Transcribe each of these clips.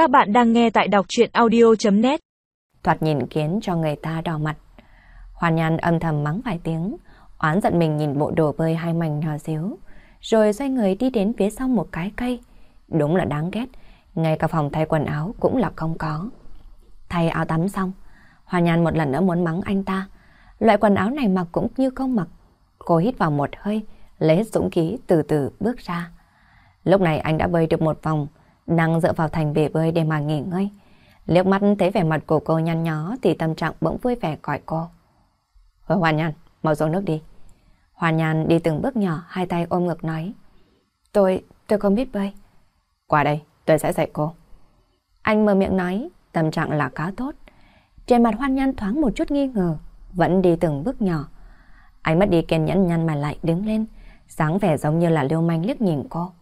Các bạn đang nghe tại đọc chuyện audio.net Thoạt nhìn khiến cho người ta đỏ mặt. Hoàn Nhan âm thầm mắng vài tiếng, oán giận mình nhìn bộ đồ bơi hai mảnh nhỏ xíu, rồi xoay người đi đến phía sau một cái cây. Đúng là đáng ghét, ngay cả phòng thay quần áo cũng là không có. Thay áo tắm xong, Hoàn Nhan một lần nữa muốn mắng anh ta. Loại quần áo này mặc cũng như không mặc. Cô hít vào một hơi, lấy dũng khí từ từ bước ra. Lúc này anh đã bơi được một vòng, đang dựa vào thành bể bơi để mà nghỉ ngơi. Liếc mắt thấy vẻ mặt của cô nhăn nhó thì tâm trạng bỗng vui vẻ gọi cô. Hứa Hoàn Nhan, mau xuống nước đi. Hoàn Nhan đi từng bước nhỏ, hai tay ôm ngực nói. Tôi, tôi không biết bơi. Qua đây, tôi sẽ dạy cô. Anh mở miệng nói, tâm trạng là khá tốt. Trên mặt Hoan Nhan thoáng một chút nghi ngờ, vẫn đi từng bước nhỏ. Anh mất đi kiên nhẫn nhăn mà lại đứng lên, sáng vẻ giống như là lưu manh liếc nhìn cô.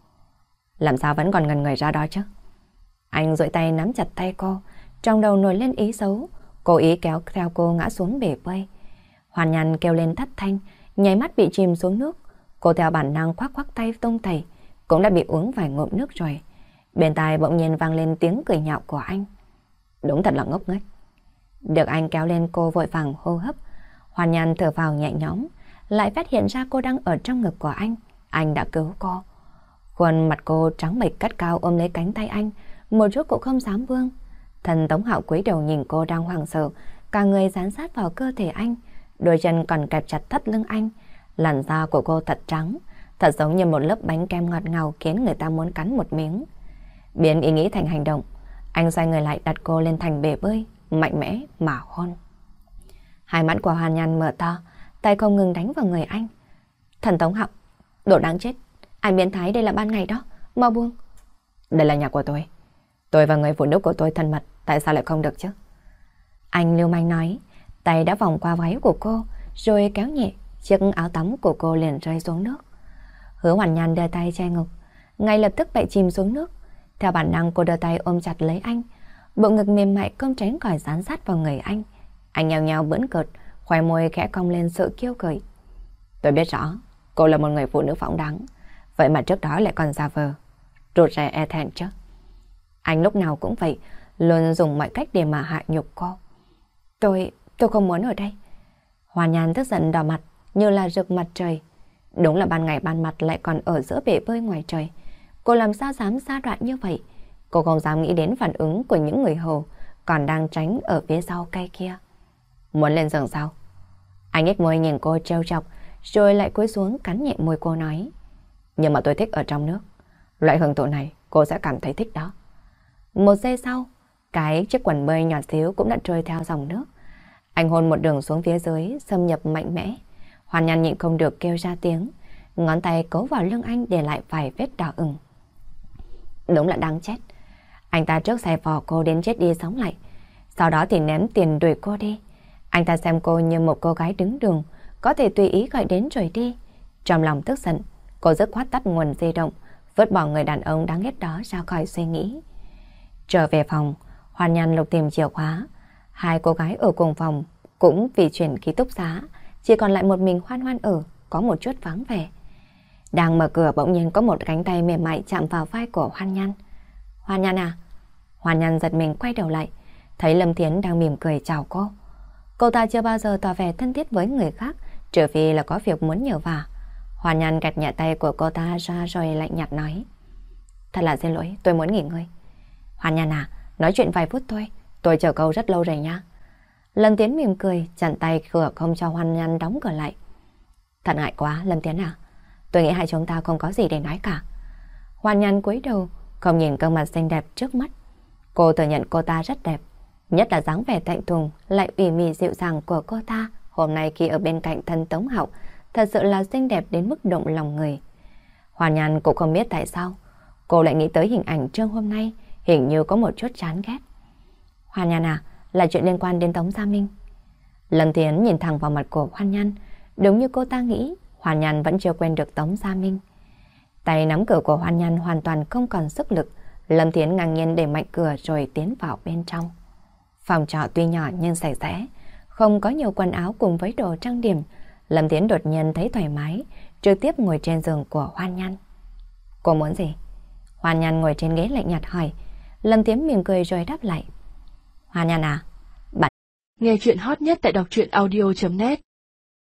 Làm sao vẫn còn ngần người ra đó chứ? Anh duỗi tay nắm chặt tay cô, trong đầu nổi lên ý xấu, cố ý kéo theo cô ngã xuống bể bơi. Hoàn nhàn kêu lên thất thanh, nháy mắt bị chìm xuống nước. Cô theo bản năng khoác khoác tay tông thầy, cũng đã bị uống vài ngụm nước rồi. Bên tai bỗng nhiên vang lên tiếng cười nhạo của anh. Đúng thật là ngốc nghếch. Được anh kéo lên cô vội vàng hô hấp. Hoàn nhàn thở vào nhẹ nhõm, lại phát hiện ra cô đang ở trong ngực của anh. Anh đã cứu cô. Khuôn mặt cô trắng bệch cắt cao ôm lấy cánh tay anh, một chút cũng không dám vương. Thần Tống Hạo cúi đầu nhìn cô đang hoảng sợ, cả người dán sát vào cơ thể anh, đôi chân còn kẹp chặt thắt lưng anh. Làn da của cô thật trắng, thật giống như một lớp bánh kem ngọt ngào khiến người ta muốn cắn một miếng. Biến ý nghĩ thành hành động, anh xoay người lại đặt cô lên thành bể bơi, mạnh mẽ mà hôn. Hai mắt của Hoàn Nhan mở to, tay không ngừng đánh vào người anh. Thần Tống Hạo, đồ đáng chết. Anh biến thái đây là ban ngày đó, mau buông. Đây là nhà của tôi. Tôi và người phụ nữ của tôi thân mật, tại sao lại không được chứ? Anh lưu manh nói, tay đã vòng qua váy của cô, rồi kéo nhẹ, chiếc áo tắm của cô liền rơi xuống nước. Hứa hoàn nhàn đưa tay che ngực, ngay lập tức bị chìm xuống nước. Theo bản năng cô đưa tay ôm chặt lấy anh, bộ ngực mềm mại không tránh khỏi dán sát vào người anh. Anh nhào nhào bỡn cợt, khoai môi khẽ cong lên sự kiêu cởi. Tôi biết rõ, cô là một người phụ nữ phóng đáng, vậy mà trước đó lại còn giả vờ, rụt rè e thẹn chứ. Anh lúc nào cũng vậy, luôn dùng mọi cách để mà hạ nhục cô. Tôi, tôi không muốn ở đây. hòa nhàn tức giận đỏ mặt, như là rực mặt trời. Đúng là ban ngày ban mặt lại còn ở giữa bể bơi ngoài trời. Cô làm sao dám xa đoạn như vậy? Cô không dám nghĩ đến phản ứng của những người hầu còn đang tránh ở phía sau cây kia. Muốn lên giường sao? Anh ít môi nhìn cô trêu chọc, rồi lại cúi xuống cắn nhẹ môi cô nói. Nhưng mà tôi thích ở trong nước. Loại hưởng thụ này cô sẽ cảm thấy thích đó. Một giây sau, cái chiếc quần bơi nhỏ xíu cũng đã trôi theo dòng nước. Anh hôn một đường xuống phía dưới, xâm nhập mạnh mẽ. Hoàn nhan nhịn không được kêu ra tiếng. Ngón tay cố vào lưng anh để lại vài vết đỏ ửng. Đúng là đáng chết. Anh ta trước xe vò cô đến chết đi sống lại. Sau đó thì ném tiền đuổi cô đi. Anh ta xem cô như một cô gái đứng đường, có thể tùy ý gọi đến rồi đi. Trong lòng tức giận, cô dứt khoát tắt nguồn di động, vứt bỏ người đàn ông đáng ghét đó ra khỏi suy nghĩ. Trở về phòng, Hoàn Nhan lục tìm chìa khóa. Hai cô gái ở cùng phòng cũng vì chuyển ký túc xá, chỉ còn lại một mình Hoan Hoan ở, có một chút vắng vẻ. Đang mở cửa bỗng nhiên có một cánh tay mềm mại chạm vào vai của Hoan Nhan. Hoan Nhan à? Hoan Nhan giật mình quay đầu lại, thấy Lâm Thiến đang mỉm cười chào cô. Cô ta chưa bao giờ tỏ vẻ thân thiết với người khác, trừ phi là có việc muốn nhờ vả. Hoàn Nhan gạt nhẹ tay của cô ta ra rồi lạnh nhạt nói. Thật là xin lỗi, tôi muốn nghỉ ngơi. Hoàn Nhan à, nói chuyện vài phút thôi, tôi chờ câu rất lâu rồi nha. Lâm Tiến mỉm cười, chặn tay cửa không cho Hoàn Nhan đóng cửa lại. Thật ngại quá, Lâm Tiến à, tôi nghĩ hai chúng ta không có gì để nói cả. Hoàn Nhan cúi đầu, không nhìn gương mặt xinh đẹp trước mắt. Cô thừa nhận cô ta rất đẹp, nhất là dáng vẻ thạnh thùng lại ủy mị dịu dàng của cô ta hôm nay khi ở bên cạnh thân Tống Hậu, thật sự là xinh đẹp đến mức động lòng người. Hoàn Nhan cũng không biết tại sao, cô lại nghĩ tới hình ảnh trương hôm nay, hình như có một chút chán ghét. Hoàn Nhan à, là chuyện liên quan đến Tống Gia Minh. Lâm Thiến nhìn thẳng vào mặt của Hoàn Nhan, đúng như cô ta nghĩ, Hoàn Nhan vẫn chưa quen được Tống Gia Minh. Tay nắm cửa của Hoàn Nhan hoàn toàn không còn sức lực, Lâm Thiến ngang nhiên để mạnh cửa rồi tiến vào bên trong. Phòng trọ tuy nhỏ nhưng sạch sẽ, không có nhiều quần áo cùng với đồ trang điểm. Lâm Tiến đột nhiên thấy thoải mái, trực tiếp ngồi trên giường của Hoan Nhan. Cô muốn gì? Hoan Nhan ngồi trên ghế lạnh nhạt hỏi. Lâm Tiến mỉm cười rồi đáp lại. Hoan Nhan à, bạn... Nghe chuyện hot nhất tại đọc truyện audio.net